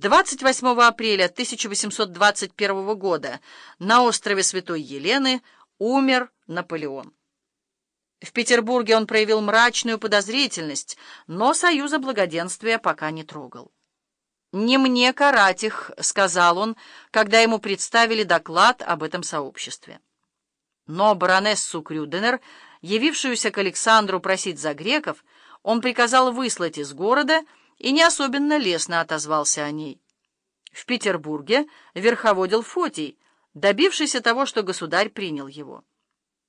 28 апреля 1821 года на острове Святой Елены умер Наполеон. В Петербурге он проявил мрачную подозрительность, но Союза Благоденствия пока не трогал. «Не мне карать их», — сказал он, когда ему представили доклад об этом сообществе. Но баронессу Крюденер, явившуюся к Александру просить за греков, он приказал выслать из города и не особенно лестно отозвался о ней. В Петербурге верховодил Фотий, добившийся того, что государь принял его.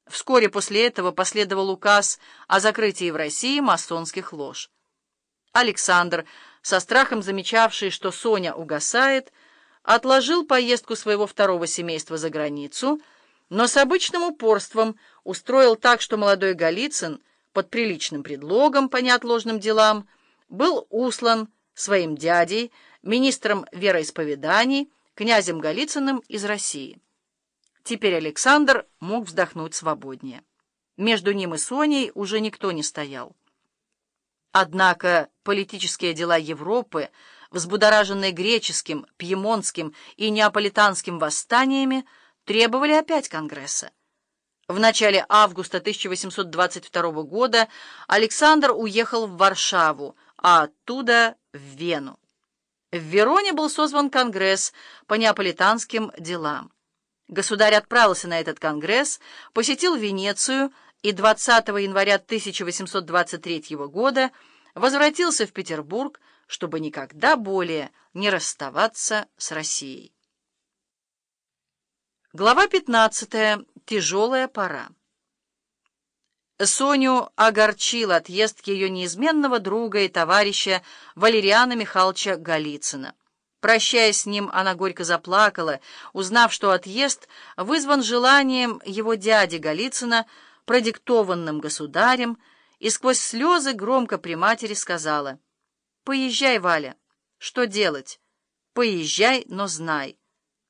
Вскоре после этого последовал указ о закрытии в России масонских лож. Александр, со страхом замечавший, что Соня угасает, отложил поездку своего второго семейства за границу, но с обычным упорством устроил так, что молодой Голицын под приличным предлогом по неотложным делам был услан своим дядей, министром вероисповеданий, князем Голицыным из России. Теперь Александр мог вздохнуть свободнее. Между ним и Соней уже никто не стоял. Однако политические дела Европы, взбудораженные греческим, пьемонтским и неаполитанским восстаниями, требовали опять Конгресса. В начале августа 1822 года Александр уехал в Варшаву, а оттуда в Вену. В Вероне был созван Конгресс по неаполитанским делам. Государь отправился на этот конгресс, посетил Венецию и 20 января 1823 года возвратился в Петербург, чтобы никогда более не расставаться с Россией. Глава 15. Тяжелая пора. Соню огорчил отъезд ее неизменного друга и товарища Валериана Михайловича Голицына. Прощаясь с ним, она горько заплакала, узнав, что отъезд вызван желанием его дяди Голицына, продиктованным государем, и сквозь слезы громко при матери сказала, «Поезжай, Валя, что делать? Поезжай, но знай,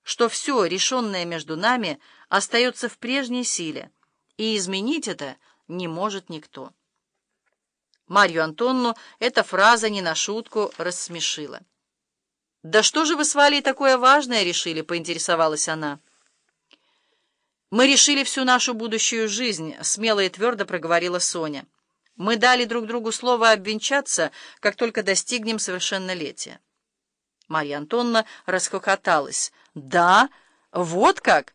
что все, решенное между нами, остается в прежней силе, и изменить это не может никто». Марью Антонну эта фраза не на шутку рассмешила. «Да что же вы с Валей такое важное решили?» — поинтересовалась она. «Мы решили всю нашу будущую жизнь», — смело и твердо проговорила Соня. «Мы дали друг другу слово обвенчаться, как только достигнем совершеннолетия». Марья Антонна расхохоталась. «Да? Вот как?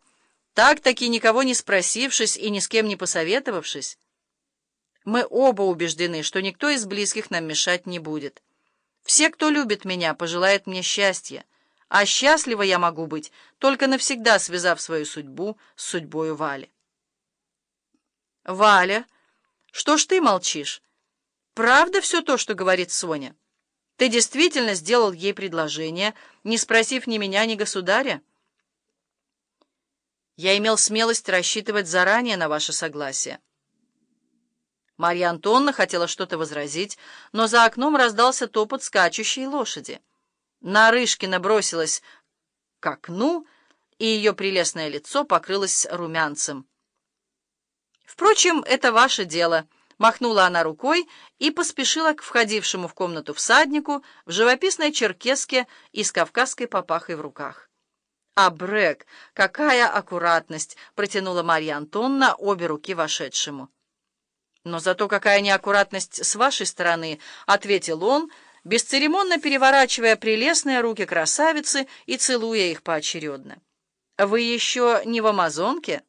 Так-таки никого не спросившись и ни с кем не посоветовавшись?» «Мы оба убеждены, что никто из близких нам мешать не будет». Все, кто любит меня, пожелает мне счастья, а счастлива я могу быть, только навсегда связав свою судьбу с судьбою Вали. Валя, что ж ты молчишь? Правда все то, что говорит Соня? Ты действительно сделал ей предложение, не спросив ни меня, ни государя? Я имел смелость рассчитывать заранее на ваше согласие. Марья Антонна хотела что-то возразить, но за окном раздался топот скачущей лошади. Нарышкина бросилась к окну, и ее прелестное лицо покрылось румянцем. «Впрочем, это ваше дело», — махнула она рукой и поспешила к входившему в комнату всаднику в живописной черкеске и с кавказской папахой в руках. «А Брэк, какая аккуратность!» — протянула Марья Антонна обе руки вошедшему. «Но зато какая неаккуратность с вашей стороны», — ответил он, бесцеремонно переворачивая прелестные руки красавицы и целуя их поочередно. «Вы еще не в Амазонке?»